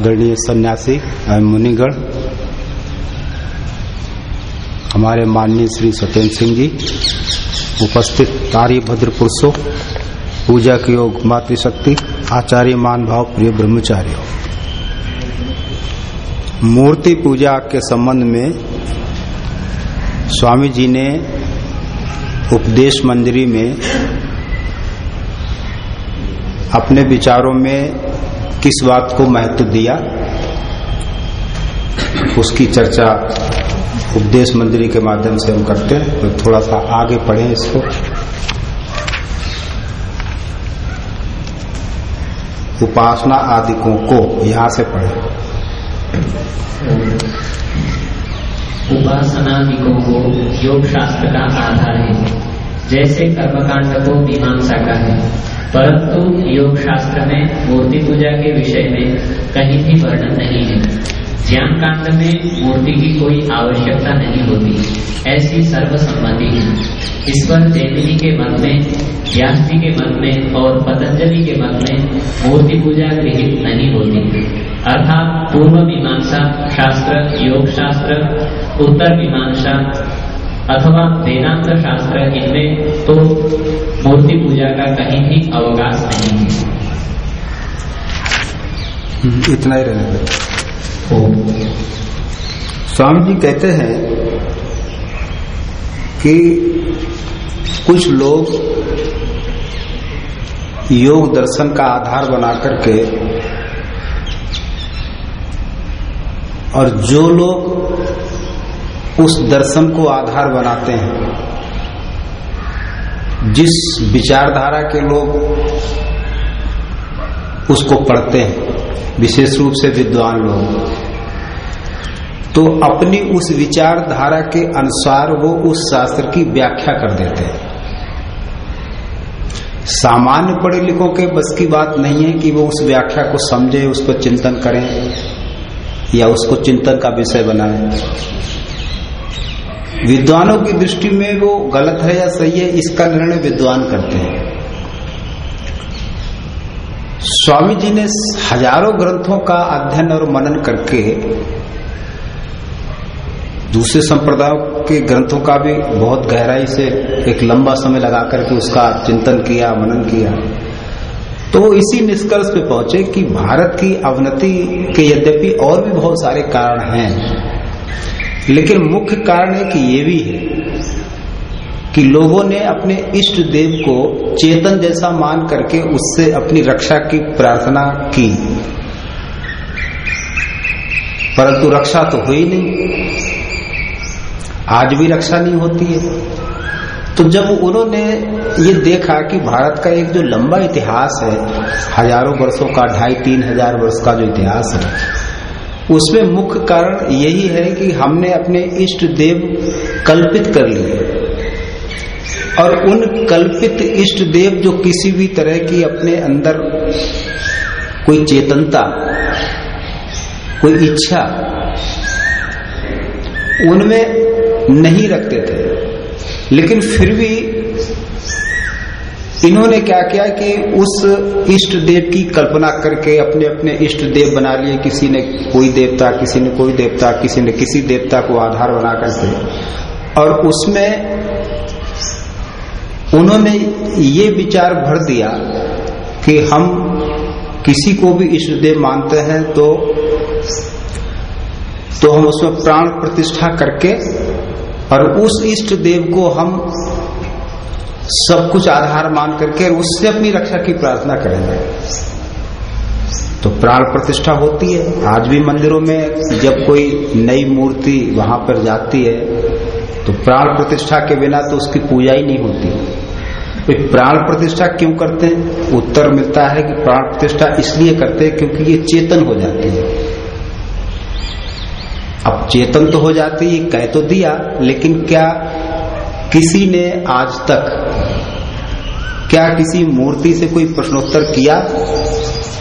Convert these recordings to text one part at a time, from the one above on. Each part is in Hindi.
आदरणीय सन्यासी एवं मुनिगण, हमारे माननीय श्री सत्येंद्र सिंह जी, उपस्थित भद्र पुरुषों पूजा की योग मातृशक्ति, आचार्य मान भाव प्रिय ब्रह्मचार्य। मूर्ति पूजा के संबंध में स्वामी जी ने उपदेश मंजरी में अपने विचारों में किस बात को महत्व दिया? उसकी चर्चा उपदेश मंदिरी के माध्यम से हम करते हैं तो थोड़ा सा आगे पढ़े इसको। उपासना आदिकों को यहाँ से पढ़े। उपासनादिकों को योग शास्त्र का आधार है। जैसे कर्मकांड को मीमांसा का है। परंतु योग शास्त्र में मूर्ति पूजा के विषय में कहीं भी वर्णन नहीं है। ज्ञान कांड में मूर्ति की कोई आवश्यकता नहीं होती। ऐसी सर्वसम्मति है। इस पर जैमिनी के मत में व्यास के मत में और पतंजलि के मत में मूर्ति पूजा गृहित नहीं होती। अर्थात पूर्व मीमांसा, शास्त्र योग शास्त्र उत्तर मीमांसा अथवा वेदांत शास्त्र इनमें तो मूर्ति पूजा का कहीं भी अवकाश नहीं है। हम्म, इतना ही रहने स्वामी जी कहते हैं कि कुछ लोग योग दर्शन का आधार बना करके और जो लोग उस दर्शन को आधार बनाते हैं। जिस विचारधारा के लोग उसको पढ़ते हैं, विशेष रूप से विद्वान लोग। तो अपनी उस विचारधारा के अनुसार वो उस शास्त्र की व्याख्या कर देते हैं। सामान्य पढ़े लिखों के बस की बात नहीं है कि वो उस व्याख्या को समझे, उसको चिंतन करें, या उसको चिंतन का विषय बनाए। विद्वानों की दृष्टि में वो गलत है या सही है, इसका निर्णय विद्वान करते हैं। स्वामी जी ने हज़ारों ग्रंथों का अध्ययन और मनन करके दूसरे संप्रदायों के ग्रंथों का भी बहुत गहराई से एक लंबा समय लगा करके उसका चिंतन किया, मनन किया। तो वो इसी निष्कर्ष पे पहुँचे कि भारत की अवनति के यद्यपि और भी बहुत सारे कारण हैं। लेकिन मुख्य कारण एक ये भी है कि लोगों ने अपने इष्ट देव को चेतन जैसा मान करके उससे अपनी रक्षा की प्रार्थना की। परंतु रक्षा तो हुई नहीं। आज भी रक्षा नहीं होती है। तो जब उन्होंने ये देखा कि भारत का एक जो लंबा इतिहास है, हज़ारों वर्षों का ढाई तीन हज़ार वर्ष का जो इतिहास है उसमें मुख्य कारण यही है कि हमने अपने इष्ट देव कल्पित कर लिए। और उन कल्पित इष्ट देव जो किसी भी तरह की अपने अंदर कोई चेतनता, कोई इच्छा, उनमें नहीं रखते थे। लेकिन फिर भी इन्होंने क्या किया कि उस इष्ट देव की कल्पना करके अपने अपने इष्ट देव बना लिए। किसी ने कोई देवता, किसी ने कोई देवता, किसी ने किसी देवता को आधार बना करके और उसमें उन्होंने ये विचार भर दिया कि हम किसी को भी इष्ट देव मानते हैं तो तो हम उसमें प्राण प्रतिष्ठा करके और उस इष्ट देव को हम सब कुछ आधार मान करके उससे अपनी रक्षा की प्रार्थना करेंगे। तो प्राण प्रतिष्ठा होती है। आज भी मंदिरों में जब कोई नई मूर्ति वहाँ पर जाती है तो प्राण प्रतिष्ठा के बिना तो उसकी पूजा ही नहीं होती। तो प्राण प्रतिष्ठा क्यों करते हैं? उत्तर मिलता है कि प्राण प्रतिष्ठा इसलिए करते हैं क्योंकि ये चेतन हो जाती है। अब चेतन तो हो जाती है कह तो दिया, लेकिन क्या किसी ने आज तक क्या किसी मूर्ति से कोई प्रश्नोत्तर किया?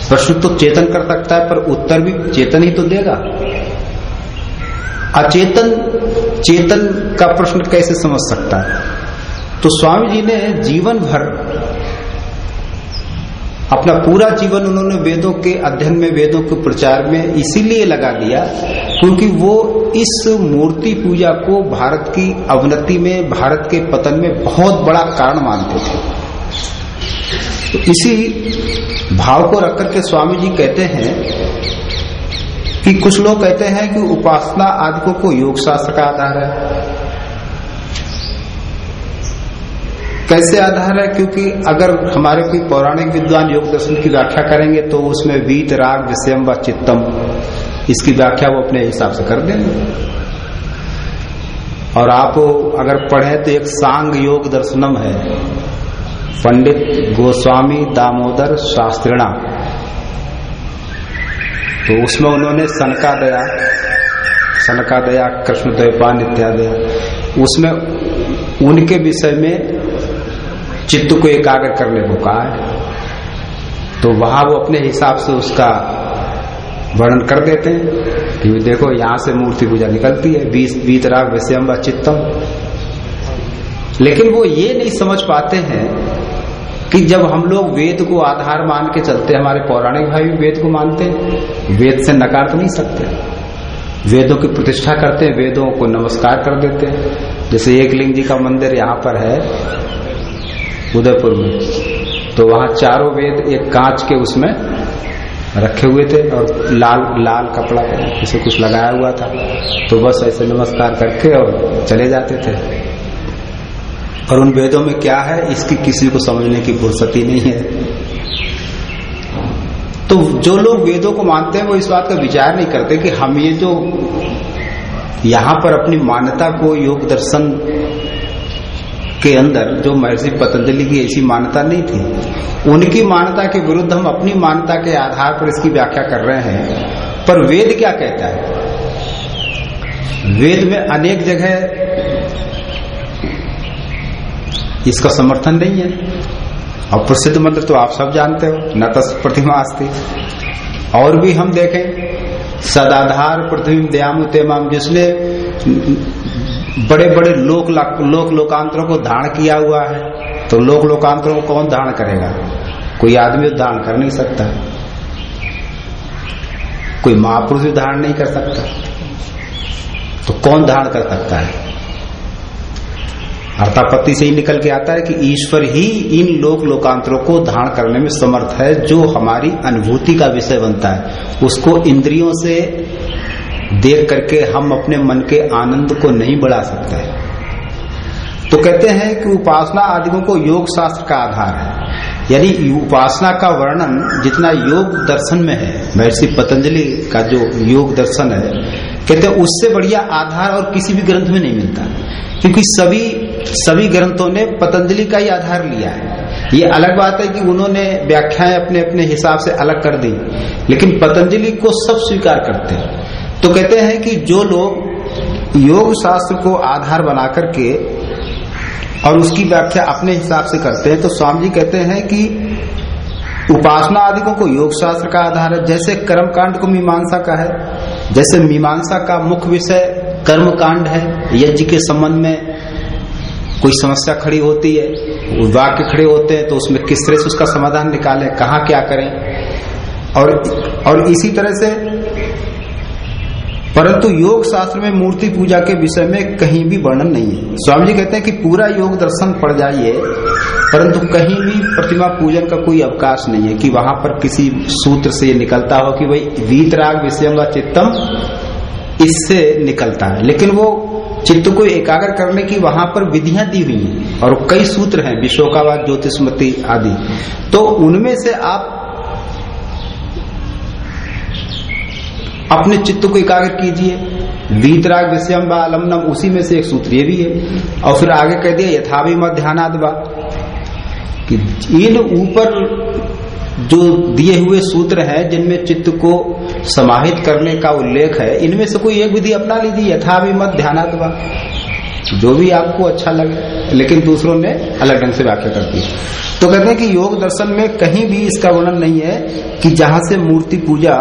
प्रश्न तो चेतन कर सकता है, पर उत्तर भी चेतन ही तो देगा। अचेतन, चेतन का प्रश्न कैसे समझ सकता है? तो स्वामी जी ने जीवन भर अपना पूरा जीवन उन्होंने वेदों के अध्ययन में, वेदों के प्रचार में इसीलिए लगा दिया क्योंकि वो इस मूर्ति पूजा को भारत की अवनति में, भारत के पतन में बहुत बड़ा कारण मानते थे। तो इसी भाव को रख करके स्वामी जी कहते हैं कि कुछ लोग कहते हैं कि उपासना आदि को योग शास्त्र का आधार है। कैसे आधार है? क्योंकि अगर हमारे कोई पौराणिक विद्वान योग दर्शन की व्याख्या करेंगे तो उसमें वीत, राग, विषयम व चित्तम, इसकी व्याख्या वो अपने हिसाब से कर देंगे। और आप अगर पढ़े तो एक सांग योग दर्शनम है। पंडित गोस्वामी दामोदर शास्त्रिणा। तो उसमें उन्होंने सनका दया सनका दया, कृष्ण द्वैपान इत्यादि। उसमें उनके विषय में चित्त को एकाग्र करने को कहा है। तो वहाँ वो अपने हिसाब से उसका वर्णन कर देते हैं कि देखो यहाँ से मूर्ति पूजा निकलती है, बीस बीतराग विषयम व चित्तम। लेकिन वो ये नहीं समझ पाते हैं कि जब हम लोग वेद को आधार मान के चलते हमारे पौराणिक भाई भी वेद को मानते हैं, वेद से नकार तो नहीं सकते। वेदों की प्रतिष्ठा करते हैं, वेदों को नमस्कार कर देते हैं। जैसे एक लिंग जी का मंदिर यहाँ पर है, उदयपुर में। तो वहाँ चारों वेद एक कांच के उसमें रखे हुए थे और लाल लाल कपड़ा जैसे कुछ लगाया हुआ था। तो बस ऐसे नमस्कार करके और चले जाते थे। और उन वेदों में क्या है? इसकी किसी को समझने की फुर्सती नहीं है। तो जो लोग वेदों को मानते हैं, वो इस बात का विचार नहीं करते कि हम ये जो यहाँ पर अपनी मान्यता को, योग दर्शन के अंदर जो महर्षि पतंजलि की ऐसी मान्यता नहीं थी, उनकी मान्यता के विरुद्ध हम अपनी मान्यता के आधार पर इसकी व्याख्या कर रहे हैं। पर वेद क्या कहता है? वेद में अनेक जगह इसका समर्थन नहीं है। और प्रसिद्ध मंत्र तो आप सब जानते हो न प्रतिमा आस्ती और भी हम देखें, सदाधार पृथ्वी दयामु तेमाम जिसने बड़े बड़े लोक लोक लोकांतरों को धारण किया हुआ है। तो लोक लोकांतरों को कौन धारण करेगा? कोई आदमी धारण कर नहीं सकता। कोई महापुरुष भी धारण नहीं कर सकता। तो कौन धारण कर सकता है? अर्थापत्ति से ही निकल के आता है कि ईश्वर ही इन लोक लोकांतरों को धारण करने में समर्थ है, जो हमारी अनुभूति का विषय बनता है। उसको इंद्रियों से देख करके हम अपने मन के आनंद को नहीं बढ़ा सकते तो कहते हैं कि उपासना आदियों को योग शास्त्र का आधार है। यानी उपासना का वर्णन जितना योग दर्शन में है, महर्षि पतंजलि का जो योग दर्शन है, कहते हैं उससे बढ़िया आधार और किसी भी ग्रंथ में नहीं मिलता। क्योंकि सभी सभी ग्रंथों ने पतंजलि का ही आधार लिया है। ये अलग बात है कि उन्होंने व्याख्याएँ अपने अपने हिसाब से अलग कर दी, लेकिन पतंजलि को सब स्वीकार करते हैं। तो कहते हैं कि जो लोग योग शास्त्र को आधार बना करके और उसकी व्याख्या अपने हिसाब से करते हैं तो स्वामी जी कहते हैं कि उपासना आदि को योग शास्त्र का आधार है। जैसे कर्म कांड को मीमांसा का है, जैसे मीमांसा का मुख्य विषय कर्म कांड है, यज्ञ के संबंध में कोई समस्या खड़ी होती है वाक्य खड़े होते हैं तो उसमें किस तरह से उसका समाधान निकालें, कहा क्या करें? और और इसी तरह से, परंतु योग शास्त्र में मूर्ति पूजा के विषय में कहीं भी वर्णन नहीं है। स्वामी जी कहते हैं कि पूरा योग दर्शन पड़ जाइए, परंतु कहीं भी प्रतिमा पूजन का कोई अवकाश नहीं है, कि वहाँ पर किसी सूत्र से निकलता हो कि भाई वीतराग विषय व चित्तम इससे निकलता है। लेकिन वो चित्त को एकाग्र करने की वहाँ पर विधियाँ दी हुई हैं। और कई सूत्र हैं, विशोकावाद, ज्योतिषमती आदि। तो उनमें से आप अपने चित्त को एकाग्र कीजिए। वीतराग विषयम व अलमनम, उसी में से एक सूत्र ये भी है। और फिर आगे कह दिया यथाभी मध्यानाद कि इन ऊपर जो दिए हुए सूत्र हैं, जिनमें चित्त को समाहित करने का उल्लेख है, इनमें से कोई एक विधि अपना लीजिए यथाभी मत ध्यानात्मा। जो भी आपको अच्छा लगे, लेकिन दूसरों ने अलग ढंग से व्याख्या कर दी। तो कहते हैं कि योग दर्शन में कहीं भी इसका वर्णन नहीं है कि जहाँ से मूर्ति पूजा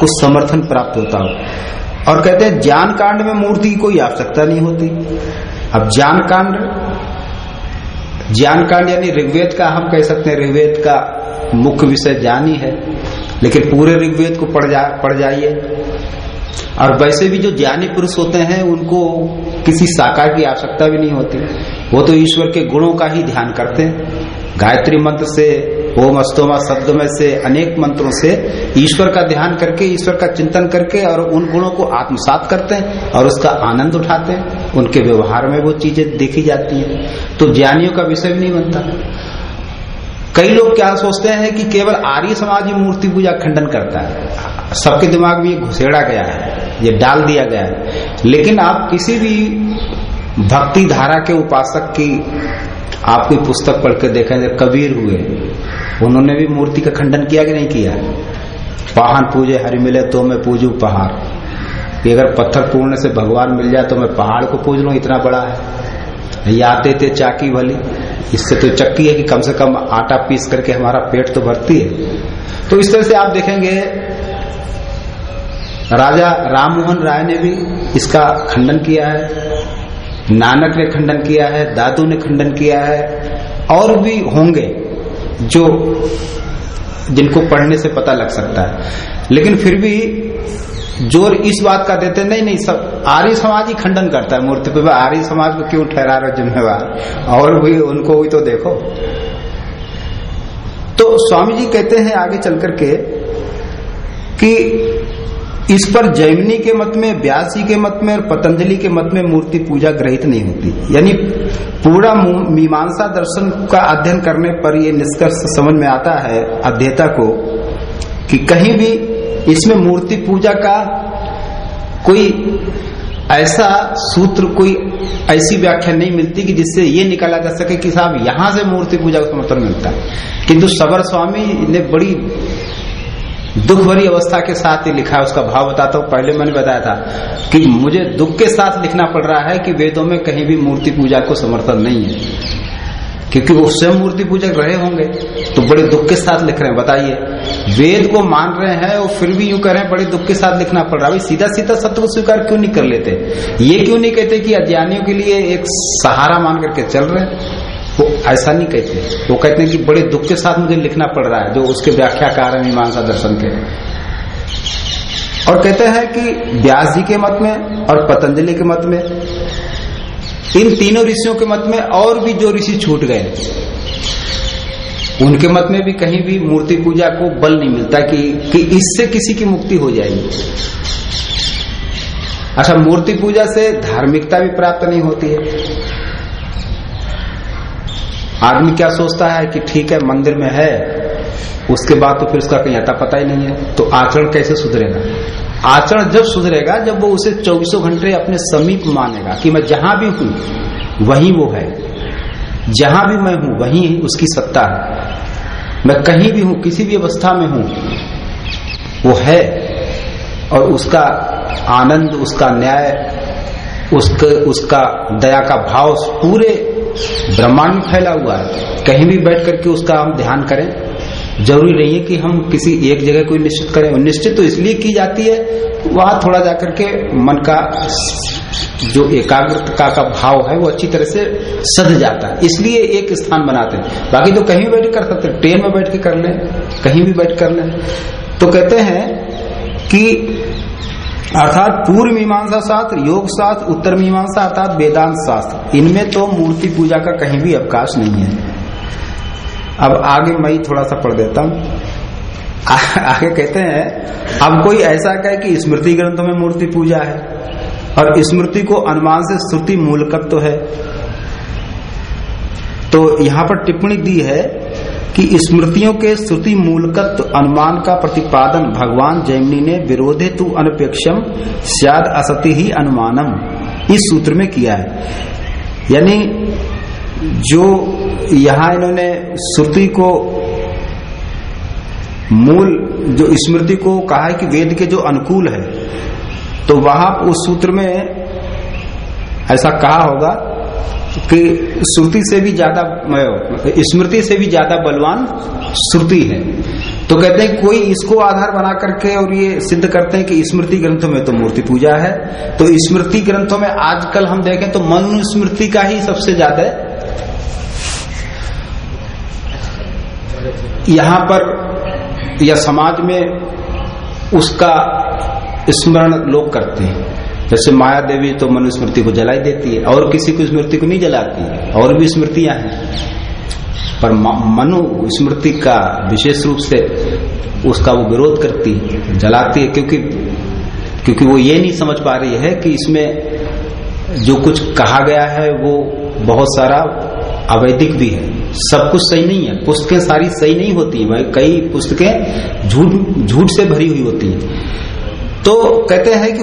को समर्थन प्राप्त होता हो। और कहते हैं, ज्ञान कांड में मूर्ति की कोई आवश्यकता नहीं होती। अब ज्ञान कांड ज्ञान कांड यानी ऋग्वेद का, हम कह सकते हैं ऋग्वेद का मुख्य विषय ज्ञान ही है लेकिन पूरे ऋग्वेद को पढ़ जा, पढ़ जाइए। और वैसे भी जो ज्ञानी पुरुष होते हैं, उनको किसी शाखा की आवश्यकता भी नहीं होती। वो तो ईश्वर के गुणों का ही ध्यान करते हैं। गायत्री मंत्र से, ओम अस्तोमा शब्द में से, अनेक मंत्रों से ईश्वर का ध्यान करके, ईश्वर का चिंतन करके, और उन गुणों को आत्मसात करते हैं, और उसका आनंद उठाते हैं। उनके व्यवहार में वो चीज़ें देखी जाती हैं। तो ज्ञानियों का विषय भी नहीं बनता। कई लोग क्या सोचते हैं कि केवल आर्य समाज ही मूर्ति पूजा खंडन करता है। सबके दिमाग में ये घुसेड़ा गया है, ये डाल दिया गया है। लेकिन आप किसी भी भक्ति धारा के उपासक की आप कोई पुस्तक पढ़ के देखें कबीर हुए, उन्होंने भी मूर्ति का खंडन किया कि नहीं किया? पहाड़ पूजे, हरि मिले तो मैं पूजू पहाड़। कि अगर पत्थर पूर्ण से भगवान मिल जाए तो मैं पहाड़ को पूज लू, इतना बड़ा है। या आते थे चाकी वाली। इससे तो चक्की है कि कम से कम आटा पीस करके हमारा पेट तो भरती है। तो इस तरह से आप देखेंगे, राजा राममोहन राय ने भी इसका खंडन किया है, नानक ने खंडन किया है, दादू ने खंडन किया है, और भी होंगे जो जिनको पढ़ने से पता लग सकता है। लेकिन फिर भी ज़ोर इस बात का देते नहीं नहीं, सब, आर्य समाज ही खंडन करता है, मूर्ति पे आर्य समाज को क्यों ठहरा रहे जिम्मेवार? और भी, उनको भी तो देखो। तो स्वामी जी कहते हैं आगे चल करके कि इस पर जैमिनी के मत में व्यासी के मत में और पतंजलि के मत में मूर्ति पूजा ग्रहित नहीं होती। यानी पूरा मीमांसा दर्शन का अध्ययन करने पर यह निष्कर्ष समझ में आता है अध्येता को कि कहीं भी इसमें मूर्ति पूजा का कोई ऐसा सूत्र, कोई ऐसी व्याख्या नहीं मिलती कि जिससे ये निकाला जा सके कि साहब यहाँ से मूर्ति पूजा का समर्थन मिलता है। किंतु सबर स्वामी ने बड़ी दुख भरी अवस्था के साथ ही लिखा है, उसका भाव बताता हूँ। पहले मैंने बताया था कि मुझे दुख के साथ लिखना पड़ रहा है कि वेदों में कहीं भी मूर्ति पूजा को समर्थन नहीं है। क्योंकि वो स्वयं मूर्ति पूजक रहे होंगे। तो बड़े दुख के साथ लिख रहे हैं, बताइए। वेद को मान रहे हैं और फिर भी यूँ कह रहे हैं, बड़े दुख के साथ लिखना पड़ रहा है। सीधा सीधा सत्य को स्वीकार क्यों नहीं कर लेते? ये क्यों नहीं कहते कि अज्ञानियों के लिए एक सहारा मान करके चल रहे वो ऐसा नहीं कहते। वो कहते हैं कि बड़े दुख के साथ मुझे लिखना पड़ रहा है, जो उसके व्याख्याकार है मीमांसा दर्शन के। और कहते हैं कि व्यास जी के मत में और पतंजलि के मत में इन तीनों ऋषियों के मत में और भी जो ऋषि छूट गए उनके मत में भी कहीं भी मूर्ति पूजा को बल नहीं मिलता कि, कि इससे किसी की मुक्ति हो जाएगी। अच्छा मूर्ति पूजा से धार्मिकता भी प्राप्त नहीं होती है। आदमी क्या सोचता है कि ठीक है मंदिर में है उसके बाद तो फिर उसका कहीं आता पता ही नहीं है तो आचरण कैसे सुधरेगा? आचरण जब सुधरेगा, जब वो उसे चौबीसों घंटे अपने समीप मानेगा कि मैं जहाँ भी हूँ, वहीं वो है। जहाँ भी मैं हूँ, वहीं उसकी सत्ता है। मैं कहीं भी हूँ, किसी भी अवस्था में हूँ, वो है और उसका आनंद, उसका न्याय, उसके, उसका दया का भाव पूरे ब्रह्मांड में फैला हुआ है। कहीं भी बैठ करके उसका हम ध्यान करें ज़रूरी नहीं है कि हम किसी एक जगह कोई निश्चित करें। निश्चित तो इसलिए की जाती है, वहाँ थोड़ा जाकर के मन का जो एकाग्रता का भाव है, वो अच्छी तरह से सध जाता है। इसलिए एक स्थान बनाते हैं। बाकी तो कहीं बैठ कर सकते ट्रेन में बैठ के कर लें, कहीं भी बैठ कर लें। तो कहते हैं कि अर्थात पूर्व मीमांसा शास्त्र योग शास्त्र उत्तर मीमांसा अर्थात वेदांत शास्त्र। इनमें तो मूर्ति पूजा का कहीं भी अवकाश नहीं है। अब आगे मैं थोड़ा सा पढ़ देता हूँ। आगे कहते हैं, अब कोई ऐसा कहे कि स्मृति ग्रंथों में मूर्ति पूजा है, और स्मृति को अनुमान से श्रुति मूलकत्व तो है। तो यहाँ पर टिप्पणी दी है कि स्मृतियों के श्रुति मूलकत्व अनुमान का प्रतिपादन भगवान जैमिनी ने विरोधे तु अनपेक्षम शायद असति ही अनुमानम, इस सूत्र में किया है। यानी जो यहाँ इन्होंने श्रुति को मूल, जो स्मृति को कहा है कि वेद के जो अनुकूल है तो वहाँ उस सूत्र में ऐसा कहा होगा कि श्रुति से भी ज़्यादा, स्मृति से भी ज़्यादा बलवान श्रुति है। तो कहते हैं कोई इसको आधार बना करके और ये सिद्ध करते हैं कि स्मृति ग्रंथों में तो मूर्ति पूजा है। तो स्मृति ग्रंथों में आजकल हम देखें तो मनु स्मृति का ही सबसे ज़्यादा यहाँ पर या समाज में उसका स्मरण लोग करते हैं। जैसे माया देवी तो मनुस्मृति को जलाई देती है, और किसी को स्मृति को नहीं जलाती और भी स्मृतियाँ हैं। पर मनु स्मृति का विशेष रूप से उसका वो विरोध करती है, जलाती है, क्योंकि क्योंकि वो ये नहीं समझ पा रही है कि इसमें जो कुछ कहा गया है, वो बहुत सारा अवैधिक भी है। सब कुछ सही नहीं है। पुस्तकें सारी सही नहीं होती है। कई पुस्तकें झूठ झूठ से भरी हुई होती हैं। तो कहते हैं कि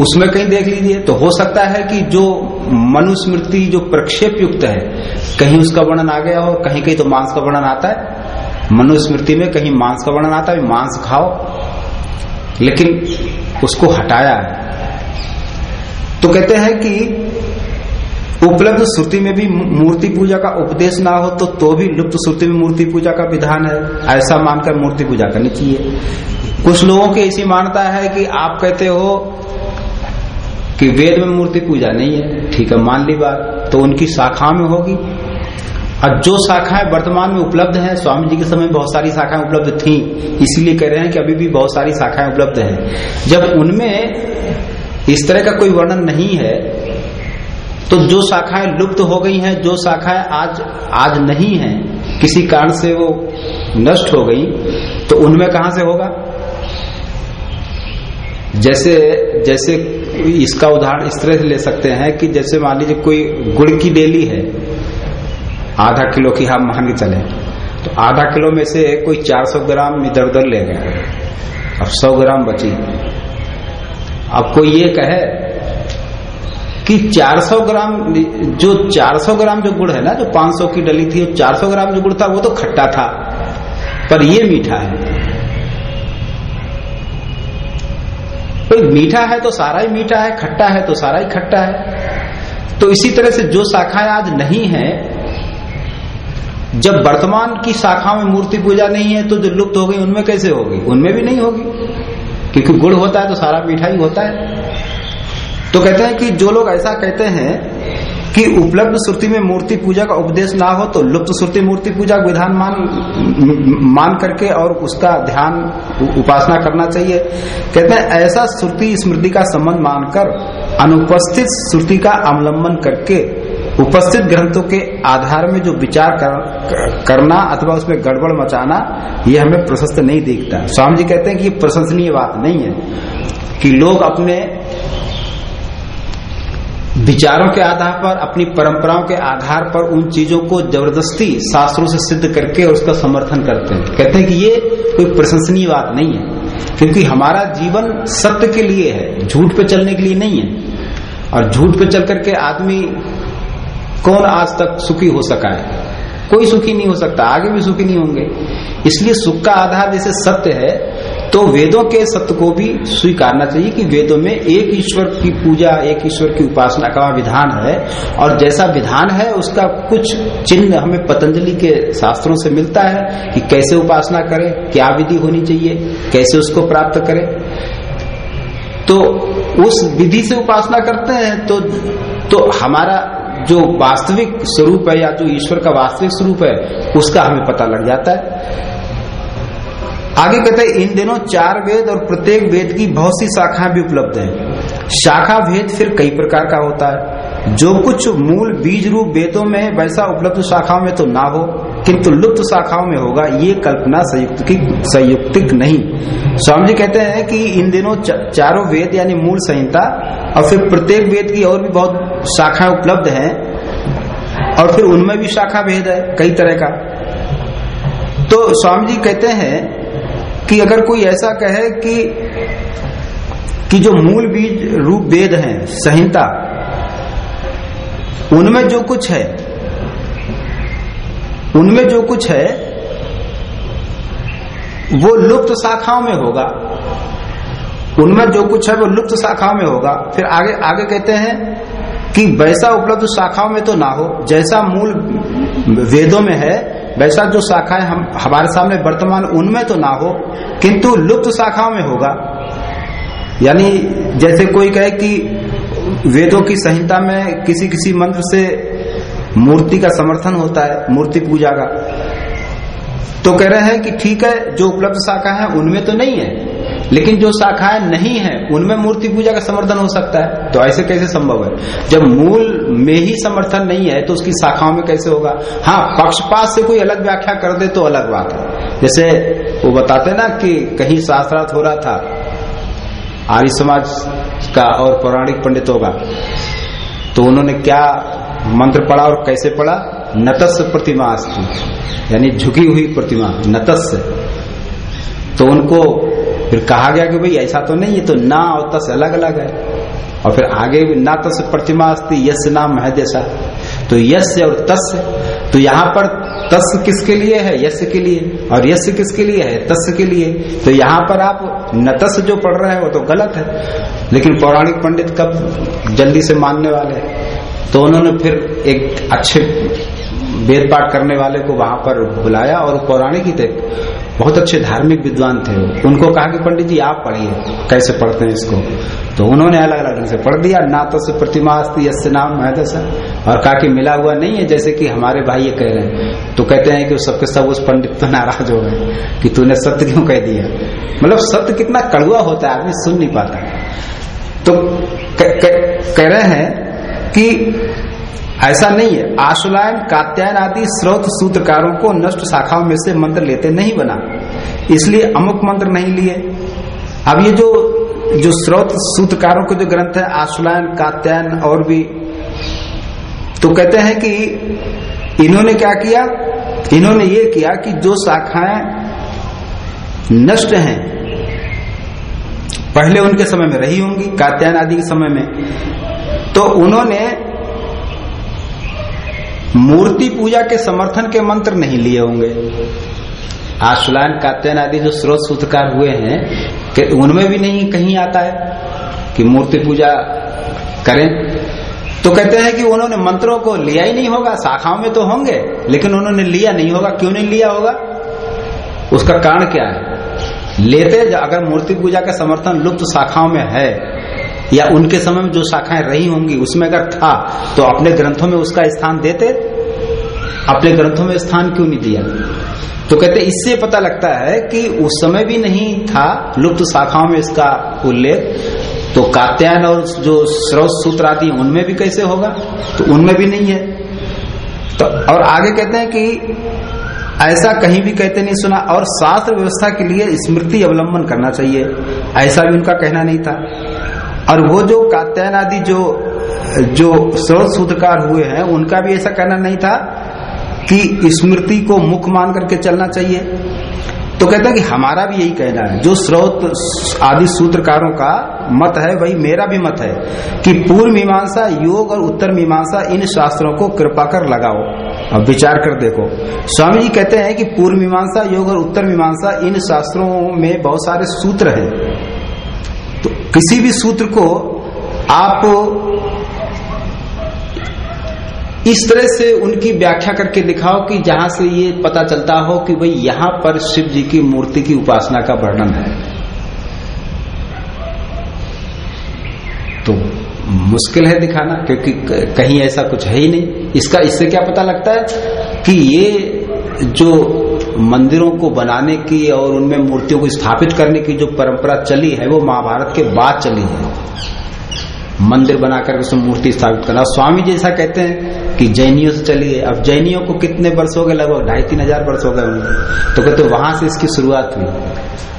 उसमें कहीं देख लीजिए तो हो सकता है कि जो मनुस्मृति, जो प्रक्षेप युक्त है, कहीं उसका वर्णन आ गया हो, कहीं कहीं तो मांस का वर्णन आता है। मनुस्मृति में कहीं मांस का वर्णन आता है, मांस खाओ, लेकिन उसको हटाया है। तो कहते हैं कि उपलब्ध श्रुति में भी मूर्ति पूजा का उपदेश ना हो तो तो भी लुप्त श्रुति में मूर्ति पूजा का विधान है। ऐसा मानकर मूर्ति पूजा करनी चाहिए। कुछ लोगों की ऐसी मान्यता है कि आप कहते हो कि वेद में मूर्ति पूजा नहीं है। ठीक है, मान ली बात। तो उनकी शाखा में होगी। और जो शाखाएँ वर्तमान में उपलब्ध हैं, स्वामी जी के समय बहुत सारी शाखाएँ उपलब्ध थी। इसीलिए कह रहे हैं कि अभी भी बहुत सारी शाखाएँ उपलब्ध हैं। जब उनमें इस तरह का कोई वर्णन नहीं है तो जो शाखाएँ लुप्त हो गई हैं, जो शाखाएँ आज आज नहीं है, किसी कारण से वो नष्ट हो गई तो उनमें कहा से होगा? जैसे जैसे इसका उदाहरण इस तरह से ले सकते हैं कि जैसे मान लीजिए कोई गुड़ की डेली है, आधा किलो की हम मान के चले तो आधा किलो में से कोई 400 ग्राम इधर उधर ले गया, अब 100 ग्राम बची। अब कोई ये कहे कि 400 ग्राम जो 400 ग्राम जो गुड़ है ना, जो 500 की डली थी 400 ग्राम जो गुड़ था, वो तो खट्टा था। पर ये मीठा है। तो मीठा है तो सारा ही मीठा है, खट्टा है तो सारा ही खट्टा है। तो इसी तरह से जो शाखाएँ आज नहीं है, जब वर्तमान की शाखाओं में मूर्ति पूजा नहीं है तो जो लुप्त हो गई, उनमें कैसे होगी? उनमें भी नहीं होगी। क्योंकि गुड़ होता है तो सारा मीठा ही होता है। तो कहते हैं कि जो लोग ऐसा कहते हैं कि उपलब्ध श्रुति में मूर्ति पूजा का उपदेश ना हो तो लुप्त श्रुति मूर्ति पूजा विधान मान मान करके और उसका ध्यान उपासना करना चाहिए। कहते हैं ऐसा श्रुति स्मृति का संबंध मानकर अनुपस्थित श्रुति का अवलंबन करके उपस्थित ग्रंथों के आधार में जो विचार कर, करना अथवा उसमें गड़बड़ मचाना यह हमें प्रशस्त नहीं दिखता। स्वामी जी कहते हैं कि प्रशंसनीय बात नहीं है कि लोग अपने विचारों के आधार पर, अपनी परंपराओं के आधार पर उन चीज़ों को ज़बरदस्ती शास्त्रों से सिद्ध करके और उसका समर्थन करते हैं। कहते हैं कि ये कोई प्रशंसनीय बात नहीं है, क्योंकि हमारा जीवन सत्य के लिए है, झूठ पे चलने के लिए नहीं है। और झूठ पे चल करके आदमी कौन आज तक सुखी हो सका है? कोई सुखी नहीं हो सकता, आगे भी सुखी नहीं होंगे। इसलिए सुख का आधार जैसे सत्य है तो वेदों के सत्य को भी स्वीकारना चाहिए कि वेदों में एक ईश्वर की पूजा, एक ईश्वर की उपासना का विधान है। और जैसा विधान है, उसका कुछ चिन्ह हमें पतंजलि के शास्त्रों से मिलता है कि कैसे उपासना करें, क्या विधि होनी चाहिए, कैसे उसको प्राप्त करें। तो उस विधि से उपासना करते हैं तो तो हमारा जो वास्तविक स्वरूप है या जो ईश्वर का वास्तविक स्वरूप है, उसका हमें पता लग जाता है। आगे कहते हैं, इन दिनों चार वेद और प्रत्येक वेद की बहुत सी शाखाएँ भी उपलब्ध हैं। शाखा भेद फिर कई प्रकार का होता है। जो कुछ मूल बीज रूप वेदों में वैसा उपलब्ध शाखाओं में तो ना हो, किंतु लुप्त शाखाओं में होगा, ये कल्पना संयुक्त की, संयुक्तिक नहीं। स्वामी जी कहते हैं कि इन दिनों चारों वेद यानी मूल संहिता और फिर प्रत्येक वेद की और भी बहुत शाखाएँ उपलब्ध हैं, और फिर उनमें भी शाखा भेद है, कई तरह का। तो स्वामी जी कहते हैं कि अगर कोई ऐसा कहे कि कि जो मूल बीज रूप वेद हैं, संहिता, उनमें जो कुछ है, उनमें जो कुछ है, वो लुप्त शाखाओं में होगा। उनमें जो कुछ है, वो लुप्त शाखाओं में होगा। फिर आगे आगे कहते हैं कि वैसा उपलब्ध शाखाओं में तो ना हो, जैसा मूल वेदों में है वैसा जो शाखाएँ हम, हमारे सामने वर्तमान उनमें तो ना हो, किंतु लुप्त शाखाओं में होगा। यानी जैसे कोई कहे कि वेदों की संहिता में किसी किसी मंत्र से मूर्ति का समर्थन होता है, मूर्ति पूजा का तो कह रहे हैं कि ठीक है, जो उपलब्ध शाखा है, उनमें तो नहीं है। लेकिन जो शाखाएँ नहीं है, उनमें मूर्ति पूजा का समर्थन हो सकता है। तो ऐसे कैसे संभव है? जब मूल में ही समर्थन नहीं है तो उसकी शाखाओं में कैसे होगा? हाँ पक्षपात से कोई अलग व्याख्या कर दे तो अलग बात है। जैसे वो बताते ना कि कहीं शास्त्रार्थ हो रहा था, आर्य समाज का और पौराणिक पंडितों का तो उन्होंने क्या मंत्र पढ़ा और कैसे पढ़ा? नतस्य प्रतिमा यानी झुकी हुई प्रतिमा, नतस्य। तो उनको फिर कहा गया कि भाई, ऐसा तो नहीं है तो ना और तस अलग अलग है। और फिर आगे भी ना तस प्रतिमा अस्थि यश नाम है जैसा। तो यश और तस् तो यहाँ पर तस् किसके लिए है? यश के लिए। और यश किसके लिए है? तस् के लिए। तो यहाँ पर आप नतस जो पढ़ रहे हैं, वो तो गलत है। लेकिन पौराणिक पंडित कब जल्दी से मानने वाले तो उन्होंने फिर एक अच्छे वेद पाठ करने वाले को वहाँ पर बुलाया और पौराणिक ही थे। बहुत अच्छे धार्मिक विद्वान थे उनको कहा कि पंडित जी, आप पढ़िए, कैसे पढ़ते हैं इसको? तो उन्होंने अलग अलग ढंग से पढ़ दिया, ना तो से प्रतिमा अस्थि यश नाम है। और कहा कि मिला हुआ नहीं है, जैसे कि हमारे भाई ये कह रहे हैं। तो कहते हैं कि सबके सब उस पंडित तो नाराज़ हो गए कि तूने सत्य क्यों कह दिया? मतलब सत्य कितना कड़ुआ होता है, आदमी सुन नहीं पाता। तो कह रहे हैं कि ऐसा नहीं है। आशुलायन कात्यायन आदि स्रोत सूत्रकारों को नष्ट शाखाओं में से मंत्र लेते नहीं बना। इसलिए अमुक मंत्र नहीं लिए। अब ये जो जो स्रोत सूत्रकारों के जो ग्रंथ है आशुलायन कात्यायन और भी तो कहते हैं कि इन्होंने क्या किया? इन्होंने ये किया कि जो शाखाएँ नष्ट हैं, पहले उनके समय में रही होंगी, कात्यायन आदि के समय में तो उन्होंने मूर्ति पूजा के समर्थन के मंत्र नहीं लिए होंगे। आशुलान कात्यायन आदि जो स्रोत सूत्रकार हुए हैं, कि उनमें भी नहीं, कहीं आता है कि मूर्ति पूजा करें। तो कहते हैं कि उन्होंने मंत्रों को लिया ही नहीं होगा, शाखाओं में तो होंगे, लेकिन उन्होंने लिया नहीं होगा। क्यों नहीं लिया होगा? उसका कारण क्या है? लेते अगर मूर्ति पूजा का समर्थन लुप्त शाखाओं में है या उनके समय में जो शाखाएँ रही होंगी, उसमें अगर था तो अपने ग्रंथों में उसका स्थान देते? अपने ग्रंथों में स्थान क्यों नहीं दिया? तो कहते, इससे पता लगता है कि उस समय भी नहीं था लुप्त शाखाओं में इसका उल्लेख। तो कात्यायन और जो स्रोत सूत्र आदि, उनमें भी कैसे होगा? तो उनमें भी नहीं है। तो और आगे कहते हैं कि ऐसा कहीं भी कहते नहीं सुना, और शास्त्र व्यवस्था के लिए स्मृति अवलंबन करना चाहिए। ऐसा भी उनका कहना नहीं था। और वो जो कात्यायन आदि जो जो स्रोत सूत्रकार हुए हैं, उनका भी ऐसा कहना नहीं था कि स्मृति को मुख मान करके चलना चाहिए। तो कहते हैं कि हमारा भी यही कहना है। जो स्रोत आदि सूत्रकारों का मत है, वही मेरा भी मत है कि पूर्व मीमांसा, योग और उत्तर मीमांसा, इन शास्त्रों को कृपा कर लगाओ। अब विचार कर देखो। स्वामी जी कहते हैं कि पूर्व मीमांसा, योग और उत्तर मीमांसा, इन शास्त्रों में बहुत सारे सूत्र हैं। तो किसी भी सूत्र को आप इस तरह से उनकी व्याख्या करके दिखाओ कि जहाँ से ये पता चलता हो कि भाई यहाँ पर शिव जी की मूर्ति की उपासना का वर्णन है। तो मुश्किल है दिखाना, क्योंकि कहीं ऐसा कुछ है ही नहीं। इसका, इससे क्या पता लगता है कि ये जो मंदिरों को बनाने की और उनमें मूर्तियों को स्थापित करने की जो परंपरा चली है, वो महाभारत के बाद चली है। मंदिर बनाकर उसमें मूर्ति स्थापित करना। स्वामी जी ऐसा कहते हैं कि जैनियों से चली है। अब जैनियों को कितने वर्ष हो गए? लगभग ढाई तीन हज़ार वर्ष हो गए तो कहते वहाँ से इसकी शुरुआत हुई।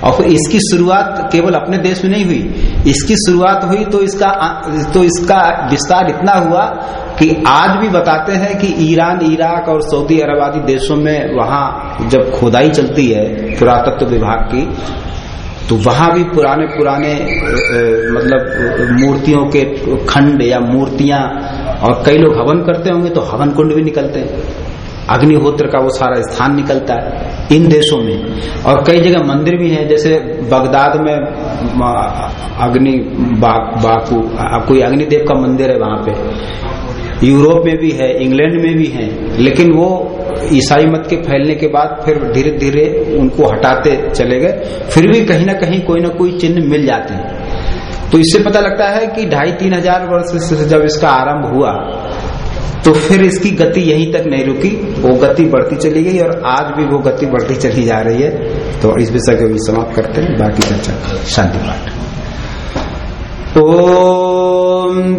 और फिर इसकी शुरुआत केवल अपने देश में नहीं हुई। इसकी शुरुआत हुई तो इसका तो इसका विस्तार इतना हुआ कि आज भी बताते हैं कि ईरान, इराक और सऊदी अरब आदि देशों में वहाँ जब खोदाई चलती है पुरातत्व विभाग की तो वहाँ भी पुराने पुराने मतलब मूर्तियों के खंड या मूर्तियाँ और कई लोग हवन करते होंगे तो हवन कुंड भी निकलते हैं। अग्निहोत्र का वो सारा स्थान निकलता है इन देशों में। और कई जगह मंदिर भी हैं, जैसे बगदाद में अग्नि बाकू कोई अग्निदेव का मंदिर है वहाँ पे। यूरोप में भी है, इंग्लैंड में भी है, लेकिन वो ईसाई मत के फैलने के बाद फिर धीरे धीरे उनको हटाते चले गए। फिर भी कहीं ना कहीं कोई ना कोई चिन्ह मिल जाते हैं। तो इससे पता लगता है कि ढाई तीन हज़ार वर्ष से जब इसका आरंभ हुआ तो फिर इसकी गति यहीं तक नहीं रुकी। वो गति बढ़ती चली गई और आज भी वो गति बढ़ती चली जा रही है। तो इस विषय को भी समाप्त करते हैं। बाकी चर्चा, शांति पाठ। ओम